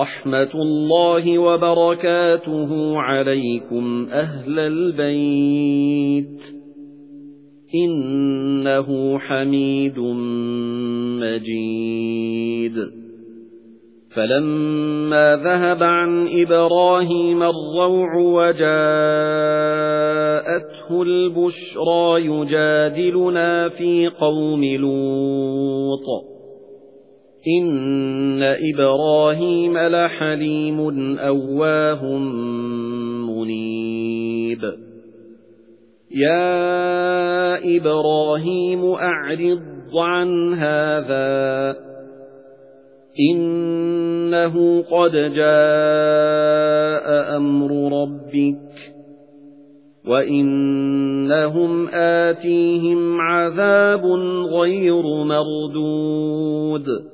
رَحْمَةُ اللَّهِ وَبَرَكَاتُهُ عَلَيْكُمْ أَهْلَ الْبَيْتِ. إِنَّهُ حَمِيدٌ مَّجِيدٌ. فَلَمَّا ذَهَبَ عَن إِبْرَاهِيمَ الرَّوْعُ وَجَاءَتْهُ الْبُشْرَى يُجَادِلُنَا فِي قَوْمِ لُوطٍ. إِنَّ إِبْرَاهِيمَ لَحَلِيمٌ أَوَّاهٌ مُنِيبٌ. يَا إِبْرَاهِيمُ أَعْرِضْ عَنْ هَذَا. إِنَّهُ قَدْ جَاءَ أَمْرُ رَبِّكَ. وَإِنَّهُمْ آتِيهِمْ عَذَابٌ غَيْرُ مَرْدُودٍ.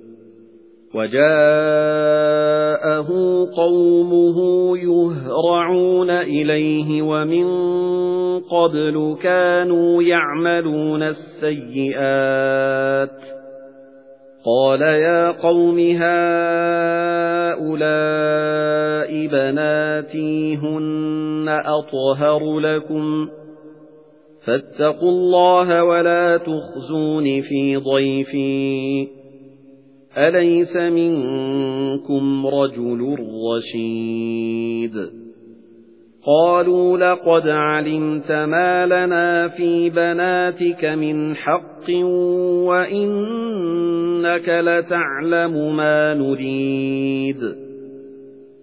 وَجَاءَهُ قَوْمُهُ يُهْرَعُونَ إِلَيْهِ وَمِن قَبْلُ كَانُوا يَعْمَلُونَ السَّيِّئَاتِ. قَالَ يَا قَوْمِ هَؤُلَاءِ بَنَاتِي هُنَّ أَطْهَرُ لَكُمْ. فَاتَّقُوا اللَّهَ وَلَا تُخْزُونِ فِي ضَيْفِي. أَلَيْسَ مِنكُمْ رَجُلٌ رَّشِيدٌ؟ قَالُوا لَقَدْ عَلِمْتَ مَا لَنَا فِي بَنَاتِكَ مِنْ حَقٍّ وَإِنَّكَ لَتَعْلَمُ مَا نُرِيدُ.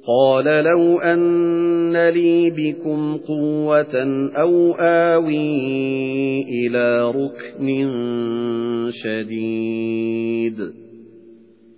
قَالَ لَوْ أَنَّ لِي بِكُمْ قُوَّةً أَوْ آوِي إِلَى رُكْنٍ شَدِيدٍ.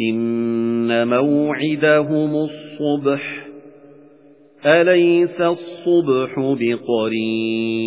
إِنَّ مَوْعِدَهُمُ الصُّبْحُ أَلَيْسَ الصُّبْحُ بِقَرِيبٍ